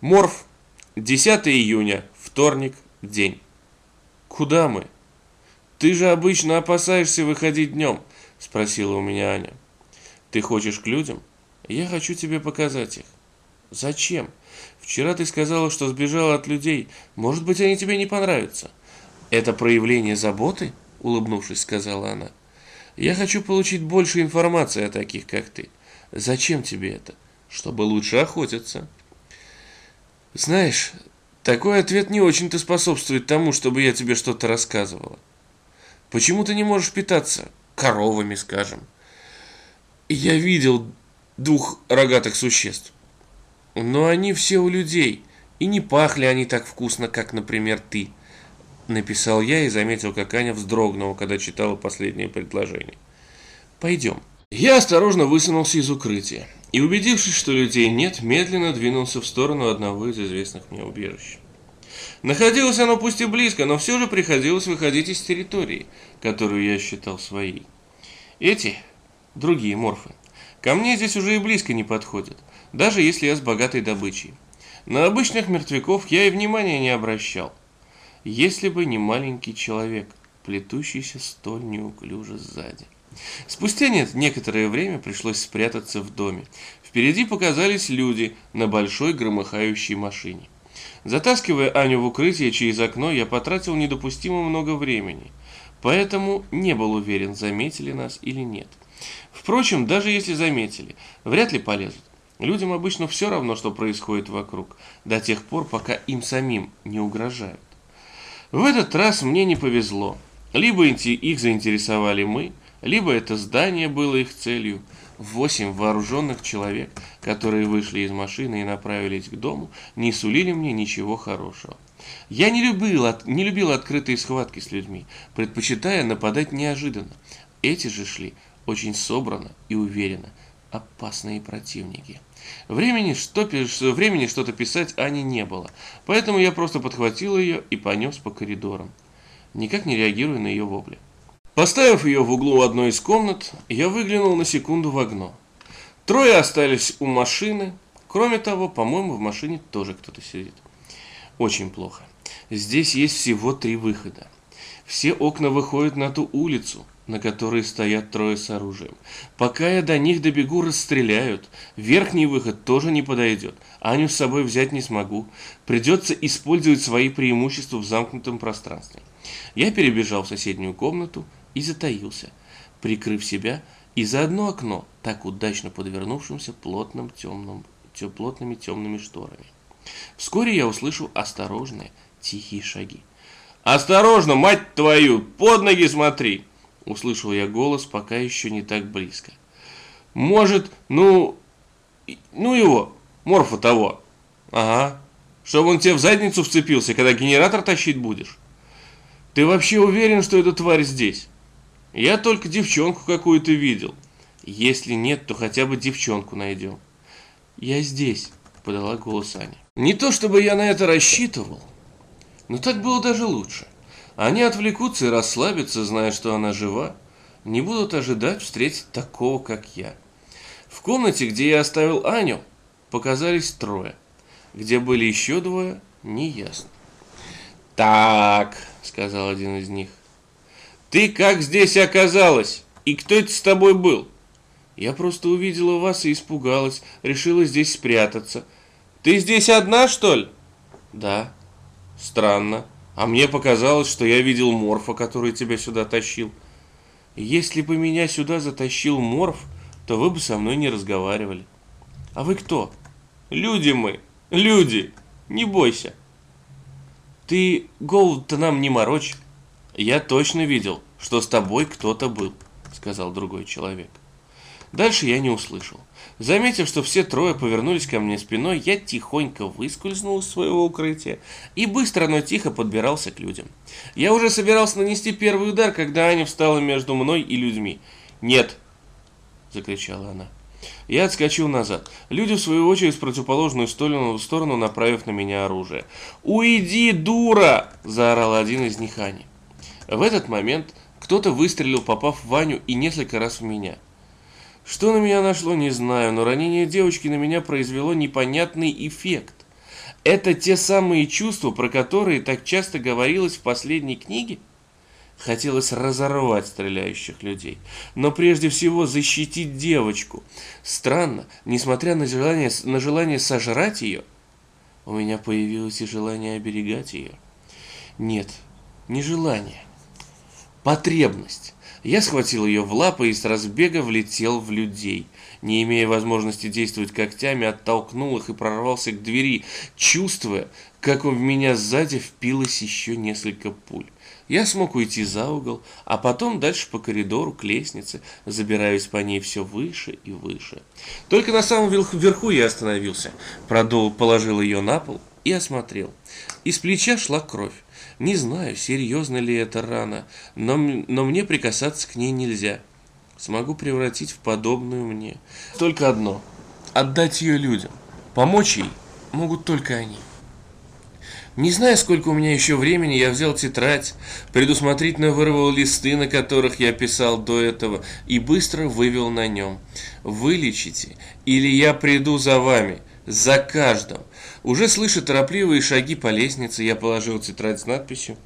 Морф, 10 июня, вторник, день. Куда мы? Ты же обычно опасаешься выходить днем, спросила у меня Аня. Ты хочешь к людям? Я хочу тебе показать их. Зачем? Вчера ты сказала, что сбежала от людей. Может быть, они тебе не понравятся. Это проявление заботы? Улыбнувшись, сказала она. Я хочу получить больше информации о таких, как ты. Зачем тебе это? Чтобы лучше охотиться. Знаешь, такой ответ не очень-то способствует тому, чтобы я тебе что-то рассказывала. Почему ты не можешь питаться коровами, скажем? Я видел двух рогатых существ. Но они все у людей, и не пахли они так вкусно, как, например, ты. Написал я и заметил, как Аня вздрогнула, когда читала последнее предложение. Пойдем. Я осторожно высунулся из укрытия и, убедившись, что людей нет, медленно двинулся в сторону одного из известных мне убежищ. Находилось оно пусть и близко, но все же приходилось выходить из территории, которую я считал своей. Эти, другие морфы, ко мне здесь уже и близко не подходят, даже если я с богатой добычей. На обычных мертвяков я и внимания не обращал. Если бы не маленький человек, плетущийся столь неуклюже сзади. Спустя нет, некоторое время пришлось спрятаться в доме. Впереди показались люди на большой громыхающей машине. Затаскивая Аню в укрытие через окно, я потратил недопустимо много времени, поэтому не был уверен, заметили нас или нет. Впрочем, даже если заметили, вряд ли полезут. Людям обычно все равно, что происходит вокруг, до тех пор, пока им самим не угрожают. В этот раз мне не повезло. Либо их заинтересовали мы, либо это здание было их целью. Восемь вооруженных человек, которые вышли из машины и направились к дому, не сулили мне ничего хорошего. Я не любил, не любил открытые схватки с людьми, предпочитая нападать неожиданно. Эти же шли очень собрано и уверенно. Опасные противники. Времени, что, времени что-то писать Ане не было, поэтому я просто подхватил ее и понес по коридорам, никак не реагируя на ее вопли. Поставив ее в углу одной из комнат, я выглянул на секунду в окно. Трое остались у машины. Кроме того, по-моему, в машине тоже кто-то сидит. Очень плохо. Здесь есть всего три выхода. Все окна выходят на ту улицу, на которой стоят трое с оружием. Пока я до них добегу, расстреляют. Верхний выход тоже не подойдет. Аню с собой взять не смогу. Придется использовать свои преимущества в замкнутом пространстве. Я перебежал в соседнюю комнату и затаился, прикрыв себя и за одно окно, так удачно подвернувшимся плотным темным, плотными темными шторами. Вскоре я услышал осторожные, тихие шаги. «Осторожно, мать твою! Под ноги смотри!» Услышал я голос, пока еще не так близко. «Может, ну... ну его, морфа того!» «Ага, чтобы он тебе в задницу вцепился, когда генератор тащить будешь?» «Ты вообще уверен, что эта тварь здесь?» «Я только девчонку какую-то видел. Если нет, то хотя бы девчонку найдем». «Я здесь», — подала голос Аня. Не то чтобы я на это рассчитывал, но так было даже лучше. Они отвлекутся и расслабятся, зная, что она жива. Не будут ожидать встретить такого, как я. В комнате, где я оставил Аню, показались трое. Где были еще двое, неясно. «Так», — сказал один из них, — «ты как здесь оказалась? И кто это с тобой был?» «Я просто увидела вас и испугалась, решила здесь спрятаться». «Ты здесь одна, что ли?» «Да». «Странно. А мне показалось, что я видел Морфа, который тебя сюда тащил. Если бы меня сюда затащил Морф, то вы бы со мной не разговаривали. А вы кто? Люди мы. Люди. Не бойся. Ты голод-то нам не морочь. Я точно видел, что с тобой кто-то был, сказал другой человек. Дальше я не услышал. Заметив, что все трое повернулись ко мне спиной, я тихонько выскользнул из своего укрытия и быстро, но тихо подбирался к людям. Я уже собирался нанести первый удар, когда Аня встала между мной и людьми. «Нет!» – закричала она. Я отскочил назад. Люди, в свою очередь, в противоположную сторону, сторону направив на меня оружие. «Уйди, дура!» – заорал один из них Ани. В этот момент кто-то выстрелил, попав в Ваню и несколько раз в меня – что на меня нашло, не знаю, но ранение девочки на меня произвело непонятный эффект. Это те самые чувства, про которые так часто говорилось в последней книге? Хотелось разорвать стреляющих людей, но прежде всего защитить девочку. Странно, несмотря на желание, на желание сожрать ее, у меня появилось и желание оберегать ее. Нет, не желание, потребность. Я схватил ее в лапы и с разбега влетел в людей. Не имея возможности действовать когтями, оттолкнул их и прорвался к двери, чувствуя, как в меня сзади впилось еще несколько пуль. Я смог уйти за угол, а потом дальше по коридору к лестнице, забираясь по ней все выше и выше. Только на самом верху я остановился, продол, положил ее на пол и осмотрел. Из плеча шла кровь. Не знаю, серьезно ли это рана, но, но мне прикасаться к ней нельзя. Смогу превратить в подобную мне. Только одно – отдать ее людям. Помочь ей могут только они. Не зная, сколько у меня еще времени, я взял тетрадь, предусмотрительно вырвал листы, на которых я писал до этого, и быстро вывел на нем. «Вылечите, или я приду за вами, за каждым». Уже слыша торопливые шаги по лестнице, я положил тетрадь с надписью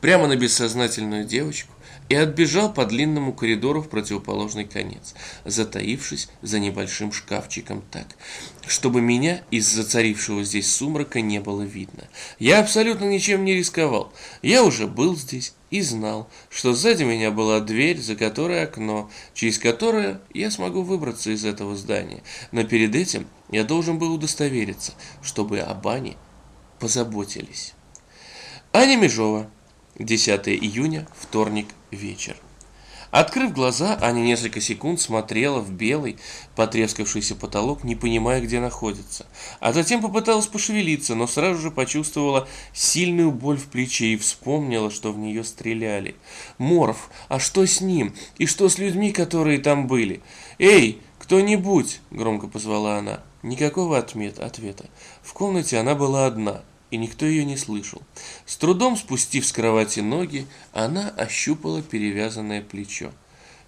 прямо на бессознательную девочку, и отбежал по длинному коридору в противоположный конец, затаившись за небольшим шкафчиком так, чтобы меня из зацарившего здесь сумрака не было видно. Я абсолютно ничем не рисковал. Я уже был здесь и знал, что сзади меня была дверь, за которой окно, через которое я смогу выбраться из этого здания. Но перед этим я должен был удостовериться, чтобы об Ане позаботились. Аня Межова 10 июня, вторник, вечер. Открыв глаза, Аня несколько секунд смотрела в белый, потрескавшийся потолок, не понимая, где находится. А затем попыталась пошевелиться, но сразу же почувствовала сильную боль в плече и вспомнила, что в нее стреляли. Морф, а что с ним? И что с людьми, которые там были? «Эй, кто-нибудь!» – громко позвала она. Никакого ответа. В комнате она была одна – и никто ее не слышал. С трудом спустив с кровати ноги, она ощупала перевязанное плечо.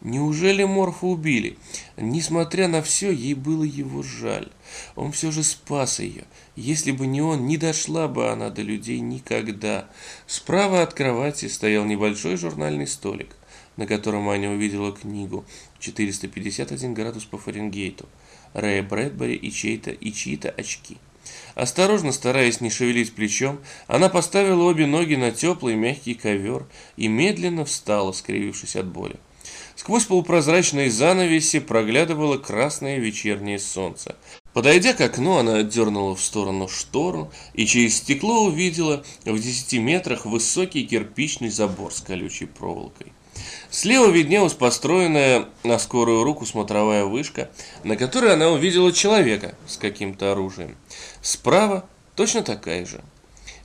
Неужели Морфа убили? Несмотря на все, ей было его жаль. Он все же спас ее. Если бы не он, не дошла бы она до людей никогда. Справа от кровати стоял небольшой журнальный столик, на котором Аня увидела книгу «451 градус по Фаренгейту» Рэя Брэдбери и чьи-то и чьи-то очки. Осторожно, стараясь не шевелить плечом, она поставила обе ноги на теплый мягкий ковер и медленно встала, скривившись от боли. Сквозь полупрозрачные занавеси проглядывало красное вечернее солнце. Подойдя к окну, она отдернула в сторону штору и через стекло увидела в десяти метрах высокий кирпичный забор с колючей проволокой. Слева виднелась построенная на скорую руку смотровая вышка, на которой она увидела человека с каким-то оружием. Справа точно такая же.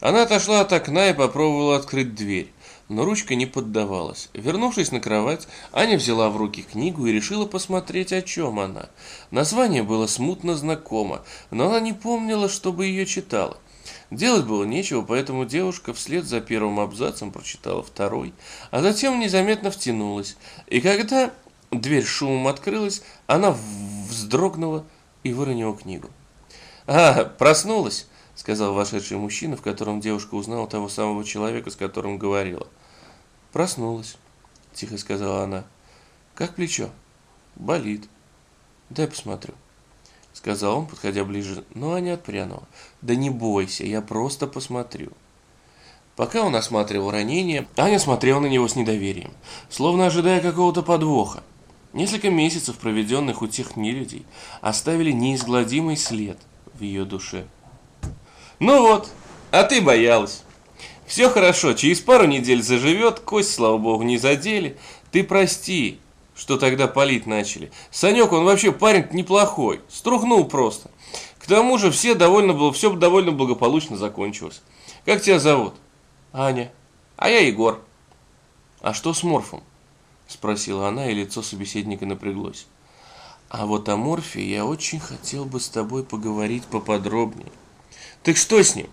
Она отошла от окна и попробовала открыть дверь, но ручка не поддавалась. Вернувшись на кровать, Аня взяла в руки книгу и решила посмотреть, о чем она. Название было смутно знакомо, но она не помнила, чтобы ее читала. Делать было нечего, поэтому девушка вслед за первым абзацем прочитала второй, а затем незаметно втянулась. И когда дверь шумом открылась, она вздрогнула и выронила книгу. «А, проснулась!» — сказал вошедший мужчина, в котором девушка узнала того самого человека, с которым говорила. «Проснулась», — тихо сказала она. «Как плечо?» «Болит». «Дай посмотрю» сказал он, подходя ближе, но Аня отпрянула. «Да не бойся, я просто посмотрю». Пока он осматривал ранение, Аня смотрела на него с недоверием, словно ожидая какого-то подвоха. Несколько месяцев, проведенных у тех нелюдей, оставили неизгладимый след в ее душе. «Ну вот, а ты боялась. Все хорошо, через пару недель заживет, кость, слава богу, не задели. Ты прости, что тогда палить начали. Санек, он вообще парень неплохой, струхнул просто. К тому же все довольно было, все довольно благополучно закончилось. Как тебя зовут? Аня. А я Егор. А что с Морфом? Спросила она, и лицо собеседника напряглось. А вот о Морфе я очень хотел бы с тобой поговорить поподробнее. Так что с ним?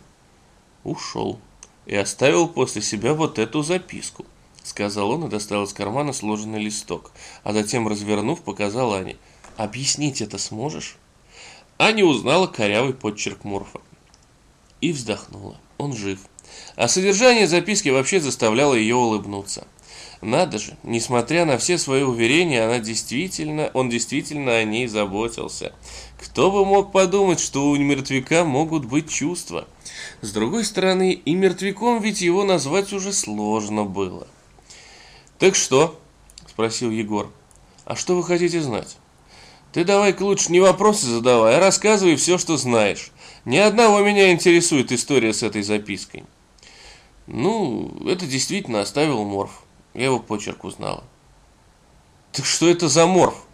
Ушел. И оставил после себя вот эту записку сказал он и достал из кармана сложенный листок, а затем, развернув, показал Ане. «Объяснить это сможешь?» Аня узнала корявый подчерк Морфа. и вздохнула. Он жив. А содержание записки вообще заставляло ее улыбнуться. Надо же, несмотря на все свои уверения, она действительно, он действительно о ней заботился. Кто бы мог подумать, что у мертвяка могут быть чувства? С другой стороны, и мертвяком ведь его назвать уже сложно было. «Так что?» – спросил Егор. «А что вы хотите знать?» «Ты давай-ка лучше не вопросы задавай, а рассказывай все, что знаешь. Ни одного меня интересует история с этой запиской». «Ну, это действительно оставил Морф. Я его почерк узнала». «Так что это за Морф?»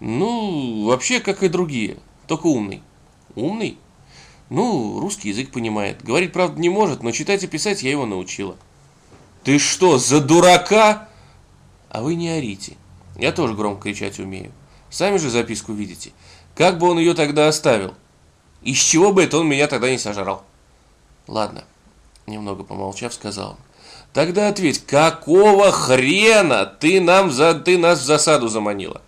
«Ну, вообще, как и другие, только умный». «Умный?» «Ну, русский язык понимает. Говорить, правда, не может, но читать и писать я его научила». «Ты что, за дурака?» «А вы не орите. Я тоже громко кричать умею. Сами же записку видите. Как бы он ее тогда оставил? Из чего бы это он меня тогда не сожрал?» «Ладно», немного помолчав, сказал он. «Тогда ответь, какого хрена ты, нам за... ты нас в засаду заманила?»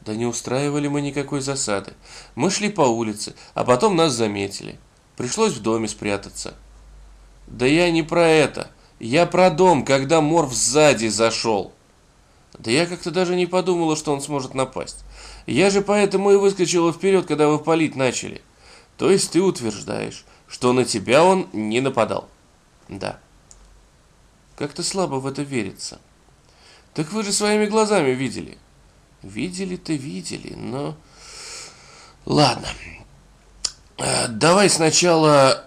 Да не устраивали мы никакой засады. Мы шли по улице, а потом нас заметили. Пришлось в доме спрятаться. Да я не про это. Я про дом, когда Морф сзади зашел. Да я как-то даже не подумала, что он сможет напасть. Я же поэтому и выскочила вперед, когда вы палить начали. То есть ты утверждаешь, что на тебя он не нападал? Да. Как-то слабо в это верится. Так вы же своими глазами видели. Видели-то видели, но... Ладно. Э, давай сначала,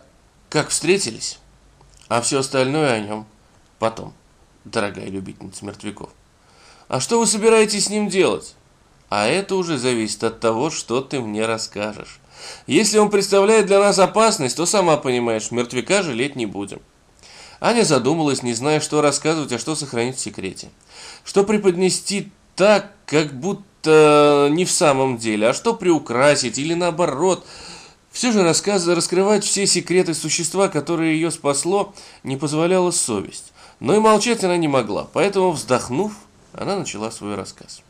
как встретились. А все остальное о нем потом, дорогая любительница мертвяков. А что вы собираетесь с ним делать? А это уже зависит от того, что ты мне расскажешь. Если он представляет для нас опасность, то сама понимаешь, мертвяка жалеть не будем. Аня задумалась, не зная, что рассказывать, а что сохранить в секрете. Что преподнести так, как будто не в самом деле, а что приукрасить или наоборот – все же рассказ, раскрывать все секреты существа, которое ее спасло, не позволяла совесть. Но и молчать она не могла, поэтому, вздохнув, она начала свой рассказ.